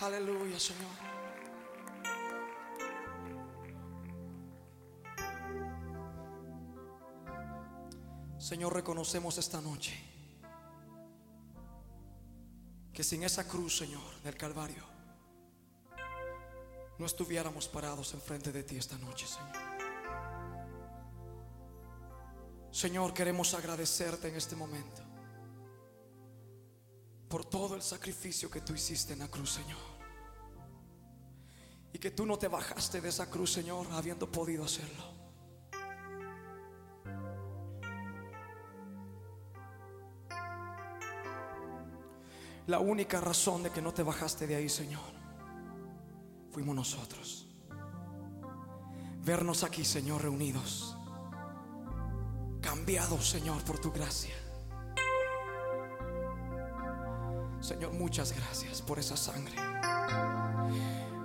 Aleluya, Señor. Señor, reconocemos esta noche que sin esa cruz, Señor, del Calvario, no estuviéramos parados enfrente de ti esta noche, Señor. Señor, queremos agradecerte en este momento por todo el sacrificio que tú hiciste en la cruz, Señor. Y que tú no te bajaste de esa cruz, Señor, habiendo podido hacerlo. La única razón de que no te bajaste de ahí, Señor, fuimos nosotros. Vernos aquí, Señor, reunidos. Cambiados, Señor, por tu gracia. Señor, muchas gracias por esa sangre.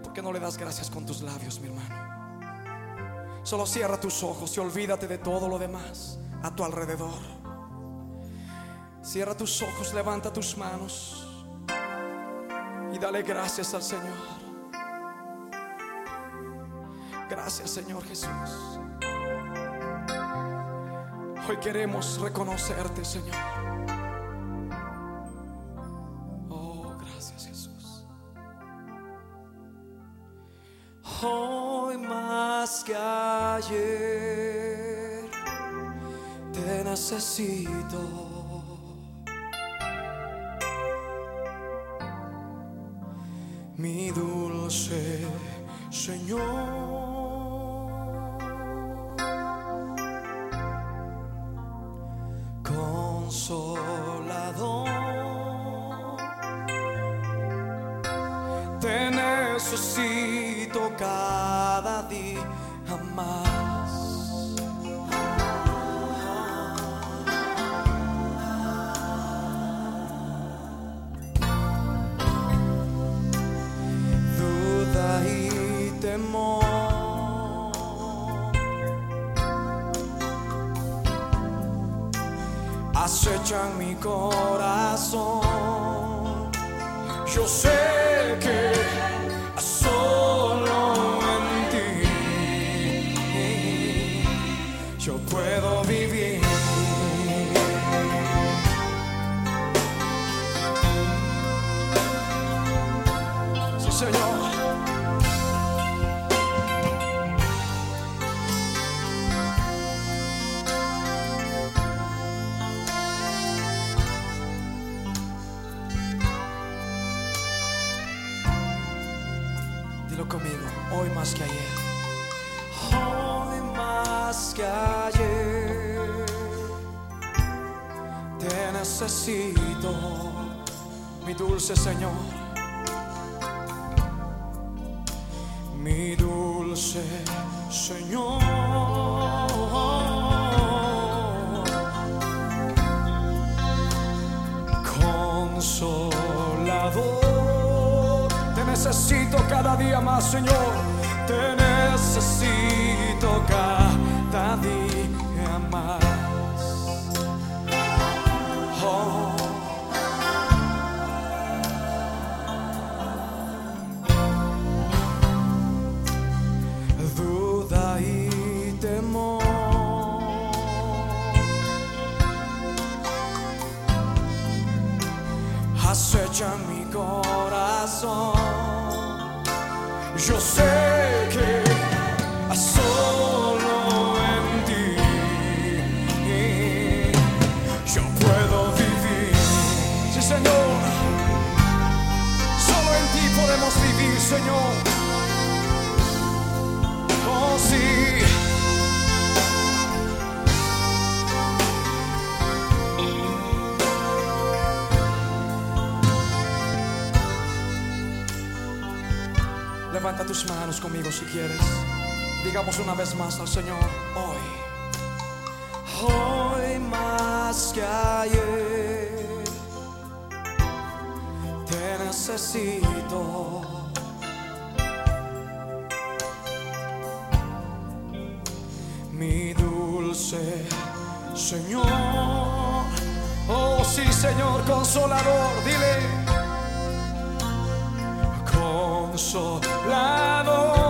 ¿Por qué no le das gracias con tus labios, mi hermano? Solo cierra tus ojos y olvídate de todo lo demás a tu alrededor. Cierra tus ojos, levanta tus manos y dale gracias al Señor. Gracias, Señor Jesús. Hoy queremos reconocerte, Señor. Hoy más que ayer te necesito. Mi dulce Señor. Te necesito cada día más. Duda y temor. acechan mi corazón. Yo sé hoy más que ayer. Hoy más que ayer. Te necesito, mi dulce Señor. Mi dulce Señor. Consolador, necesito cada día más, Señor. Te necesito cada día acechan mi corazón. Yo sé que solo en ti yo puedo vivir. Sí, Señor, solo en ti podemos vivir, Señor. Levanta tus manos conmigo si quieres. Digamos una vez más al Señor, hoy. Hoy más que ayer. Te necesito. Mi dulce Señor. Oh sí, Señor, consolador, dile. Consolador.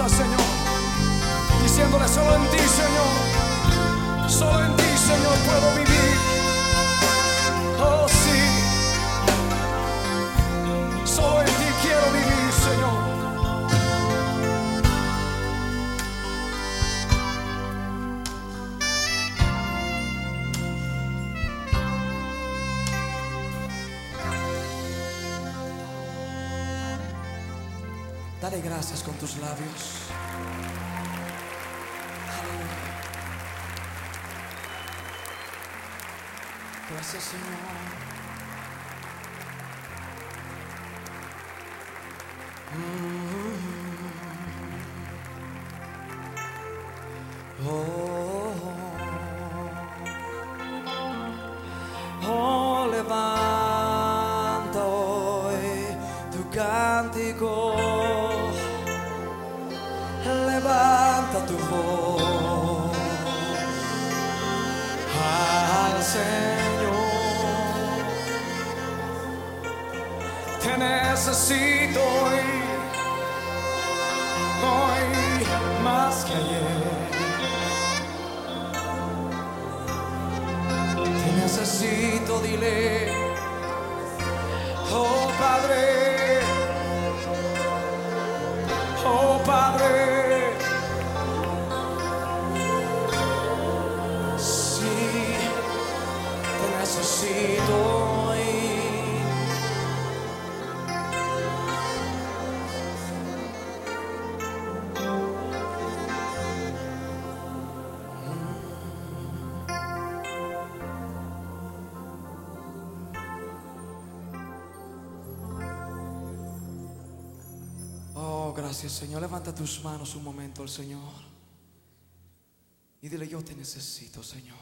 Al Señor, diciéndole solo en ti, Señor. Solo en ti, Señor, puedo vivir. Dale gracias con tus labios. Aleluya. Gracias, Señor. Oh, oh, levanta Te necesito hoy, hoy más que ayer. Te necesito, dile, oh Padre, oh Padre. Sí, te necesito hoy. Gracias Señor. Levanta tus manos un momento al Señor. Y dile, yo te necesito, Señor.